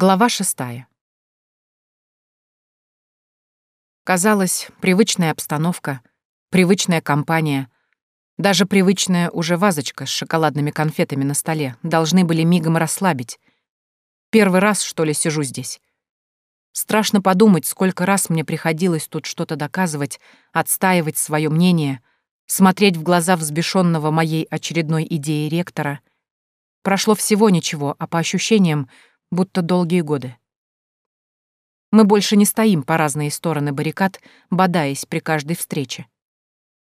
Глава шестая. Казалось, привычная обстановка, привычная компания, даже привычная уже вазочка с шоколадными конфетами на столе должны были мигом расслабить. Первый раз, что ли, сижу здесь. Страшно подумать, сколько раз мне приходилось тут что-то доказывать, отстаивать свое мнение, смотреть в глаза взбешенного моей очередной идеи ректора. Прошло всего ничего, а по ощущениям — будто долгие годы. Мы больше не стоим по разные стороны баррикад, бодаясь при каждой встрече.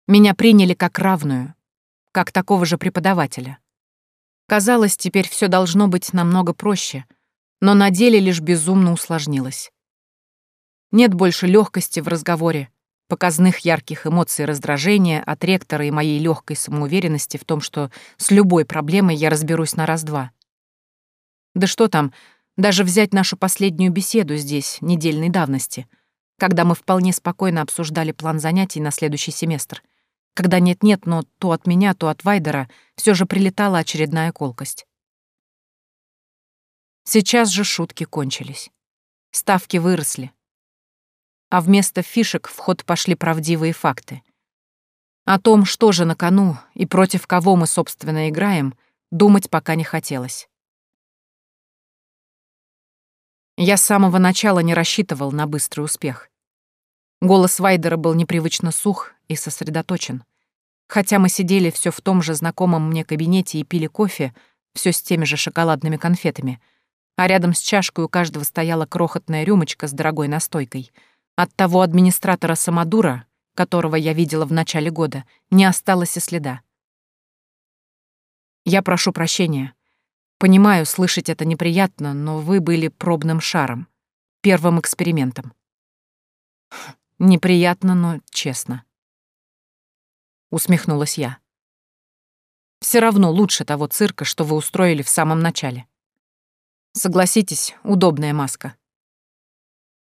Меня приняли как равную, как такого же преподавателя. Казалось, теперь все должно быть намного проще, но на деле лишь безумно усложнилось. Нет больше легкости в разговоре, показных ярких эмоций раздражения от ректора и моей легкой самоуверенности в том, что с любой проблемой я разберусь на раз-два. Да что там, даже взять нашу последнюю беседу здесь, недельной давности, когда мы вполне спокойно обсуждали план занятий на следующий семестр. Когда нет-нет, но то от меня, то от Вайдера все же прилетала очередная колкость. Сейчас же шутки кончились. Ставки выросли. А вместо фишек в ход пошли правдивые факты. О том, что же на кону и против кого мы, собственно, играем, думать пока не хотелось. Я с самого начала не рассчитывал на быстрый успех. Голос Вайдера был непривычно сух и сосредоточен. Хотя мы сидели все в том же знакомом мне кабинете и пили кофе, все с теми же шоколадными конфетами, а рядом с чашкой у каждого стояла крохотная рюмочка с дорогой настойкой. От того администратора Самодура, которого я видела в начале года, не осталось и следа. «Я прошу прощения», Понимаю, слышать это неприятно, но вы были пробным шаром, первым экспериментом. Неприятно, но честно. Усмехнулась я. Все равно лучше того цирка, что вы устроили в самом начале. Согласитесь, удобная маска.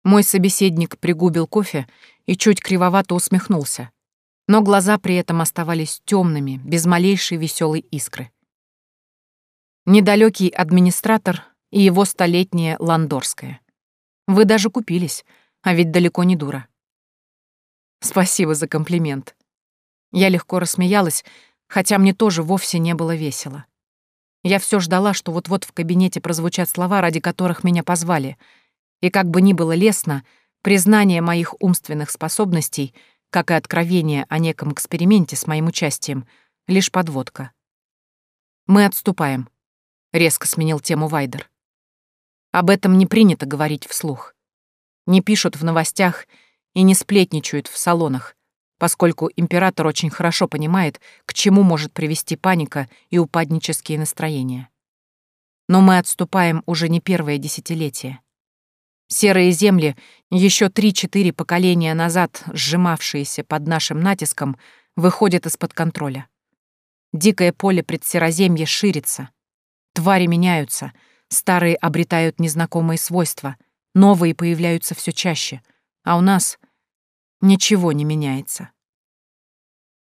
Мой собеседник пригубил кофе и чуть кривовато усмехнулся, но глаза при этом оставались темными, без малейшей веселой искры недалекий администратор и его столетняя Ландорская. Вы даже купились, а ведь далеко не дура. Спасибо за комплимент. Я легко рассмеялась, хотя мне тоже вовсе не было весело. Я все ждала, что вот-вот в кабинете прозвучат слова, ради которых меня позвали, и как бы ни было лестно, признание моих умственных способностей, как и откровение о неком эксперименте с моим участием, лишь подводка. Мы отступаем. — резко сменил тему Вайдер. «Об этом не принято говорить вслух. Не пишут в новостях и не сплетничают в салонах, поскольку император очень хорошо понимает, к чему может привести паника и упаднические настроения. Но мы отступаем уже не первое десятилетие. Серые земли, еще три-четыре поколения назад сжимавшиеся под нашим натиском, выходят из-под контроля. Дикое поле предсероземья ширится — Твари меняются, старые обретают незнакомые свойства, новые появляются все чаще, а у нас ничего не меняется.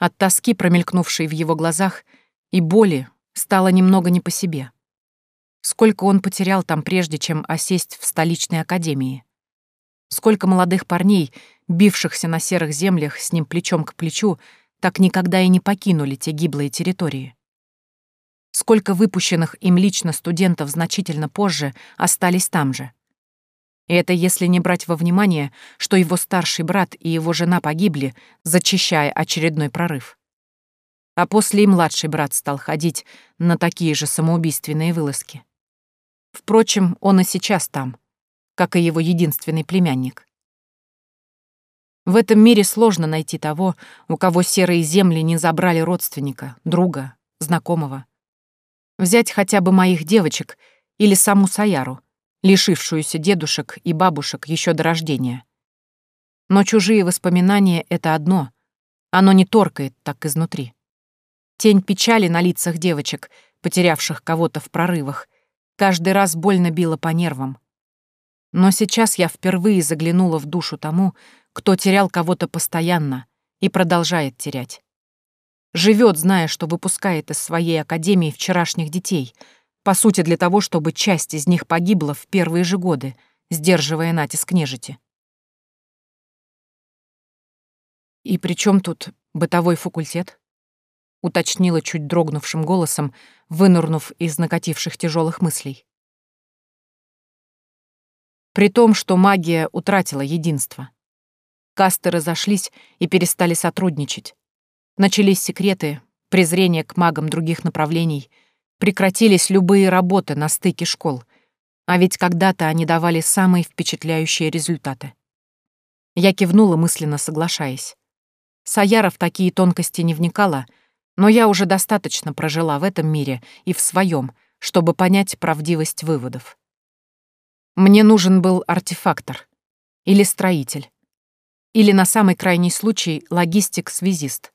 От тоски, промелькнувшей в его глазах, и боли стало немного не по себе. Сколько он потерял там прежде, чем осесть в столичной академии? Сколько молодых парней, бившихся на серых землях с ним плечом к плечу, так никогда и не покинули те гиблые территории? Сколько выпущенных им лично студентов значительно позже остались там же. И это если не брать во внимание, что его старший брат и его жена погибли, зачищая очередной прорыв. А после и младший брат стал ходить на такие же самоубийственные вылазки. Впрочем, он и сейчас там, как и его единственный племянник. В этом мире сложно найти того, у кого серые земли не забрали родственника, друга, знакомого. Взять хотя бы моих девочек или саму Саяру, лишившуюся дедушек и бабушек еще до рождения. Но чужие воспоминания — это одно. Оно не торкает так изнутри. Тень печали на лицах девочек, потерявших кого-то в прорывах, каждый раз больно била по нервам. Но сейчас я впервые заглянула в душу тому, кто терял кого-то постоянно и продолжает терять. Живет, зная, что выпускает из своей академии вчерашних детей, По сути, для того, чтобы часть из них погибла в первые же годы, сдерживая натиск нежити. «И при чем тут бытовой факультет?» — уточнила чуть дрогнувшим голосом, вынырнув из накативших тяжелых мыслей. При том, что магия утратила единство. Касты разошлись и перестали сотрудничать. Начались секреты, презрение к магам других направлений, прекратились любые работы на стыке школ, а ведь когда-то они давали самые впечатляющие результаты. Я кивнула, мысленно соглашаясь. Саяра в такие тонкости не вникала, но я уже достаточно прожила в этом мире и в своем, чтобы понять правдивость выводов. Мне нужен был артефактор или строитель, или на самый крайний случай логистик-связист.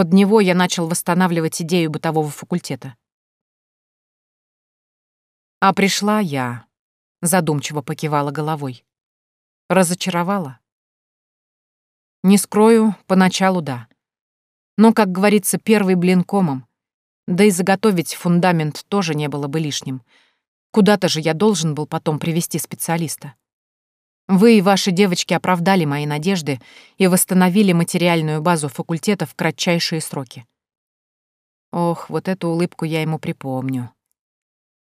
Под него я начал восстанавливать идею бытового факультета. А пришла я, задумчиво покивала головой. Разочаровала? Не скрою, поначалу да. Но, как говорится, первый блин комом. Да и заготовить фундамент тоже не было бы лишним. Куда-то же я должен был потом привести специалиста. Вы и ваши девочки оправдали мои надежды и восстановили материальную базу факультета в кратчайшие сроки. Ох, вот эту улыбку я ему припомню.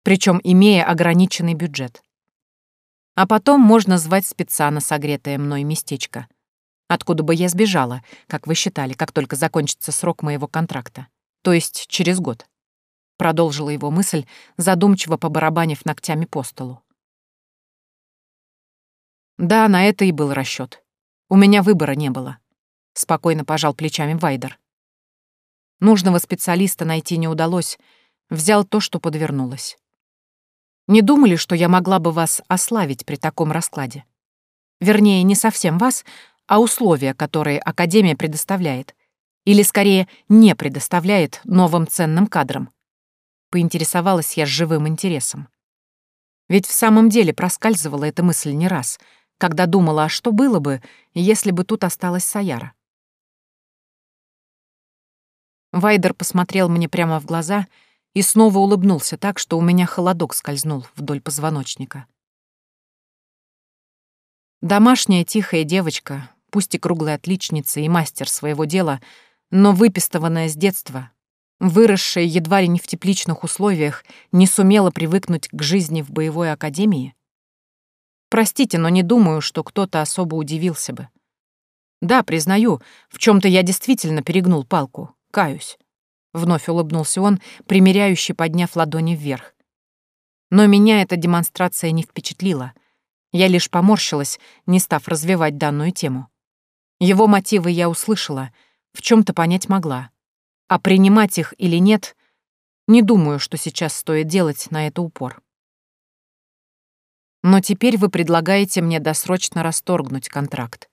Причем имея ограниченный бюджет. А потом можно звать спеца на согретое мной местечко. Откуда бы я сбежала, как вы считали, как только закончится срок моего контракта. То есть через год. Продолжила его мысль, задумчиво побарабанив ногтями по столу. Да, на это и был расчет. У меня выбора не было. Спокойно пожал плечами Вайдер. Нужного специалиста найти не удалось. Взял то, что подвернулось. Не думали, что я могла бы вас ославить при таком раскладе? Вернее, не совсем вас, а условия, которые Академия предоставляет. Или, скорее, не предоставляет новым ценным кадрам. Поинтересовалась я с живым интересом. Ведь в самом деле проскальзывала эта мысль не раз — когда думала, а что было бы, если бы тут осталась Саяра. Вайдер посмотрел мне прямо в глаза и снова улыбнулся так, что у меня холодок скользнул вдоль позвоночника. Домашняя тихая девочка, пусть и круглая отличница и мастер своего дела, но выпистованная с детства, выросшая едва ли не в тепличных условиях, не сумела привыкнуть к жизни в боевой академии? Простите, но не думаю, что кто-то особо удивился бы. Да, признаю, в чем то я действительно перегнул палку, каюсь. Вновь улыбнулся он, примиряюще подняв ладони вверх. Но меня эта демонстрация не впечатлила. Я лишь поморщилась, не став развивать данную тему. Его мотивы я услышала, в чем то понять могла. А принимать их или нет, не думаю, что сейчас стоит делать на это упор. Но теперь вы предлагаете мне досрочно расторгнуть контракт.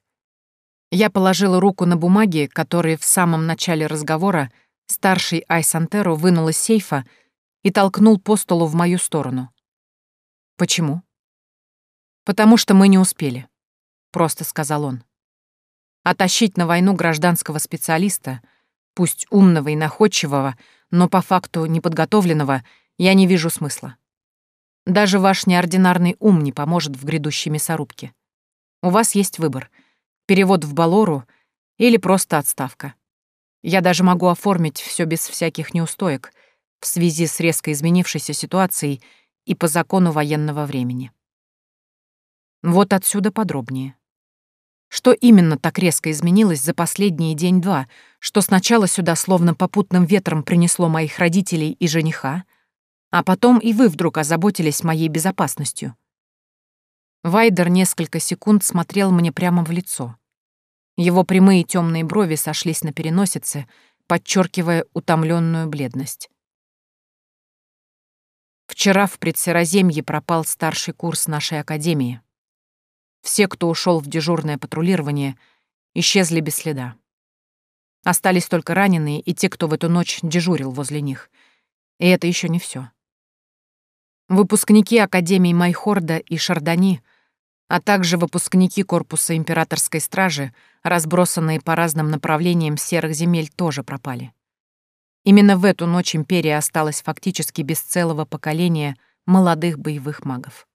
Я положила руку на бумаги, которые в самом начале разговора старший Айсантеро вынул из сейфа и толкнул по столу в мою сторону. Почему? Потому что мы не успели, просто сказал он. А тащить на войну гражданского специалиста, пусть умного и находчивого, но по факту неподготовленного, я не вижу смысла. Даже ваш неординарный ум не поможет в грядущей мясорубке. У вас есть выбор — перевод в Балору или просто отставка. Я даже могу оформить все без всяких неустоек в связи с резко изменившейся ситуацией и по закону военного времени. Вот отсюда подробнее. Что именно так резко изменилось за последние день-два, что сначала сюда словно попутным ветром принесло моих родителей и жениха, а потом и вы вдруг озаботились моей безопасностью. Вайдер несколько секунд смотрел мне прямо в лицо. Его прямые темные брови сошлись на переносице, подчеркивая утомленную бледность. Вчера в предсероземье пропал старший курс нашей академии. Все, кто ушел в дежурное патрулирование, исчезли без следа. Остались только раненые и те, кто в эту ночь дежурил возле них. И это еще не все. Выпускники Академий Майхорда и Шардани, а также выпускники корпуса императорской стражи, разбросанные по разным направлениям серых земель, тоже пропали. Именно в эту ночь Империя осталась фактически без целого поколения молодых боевых магов.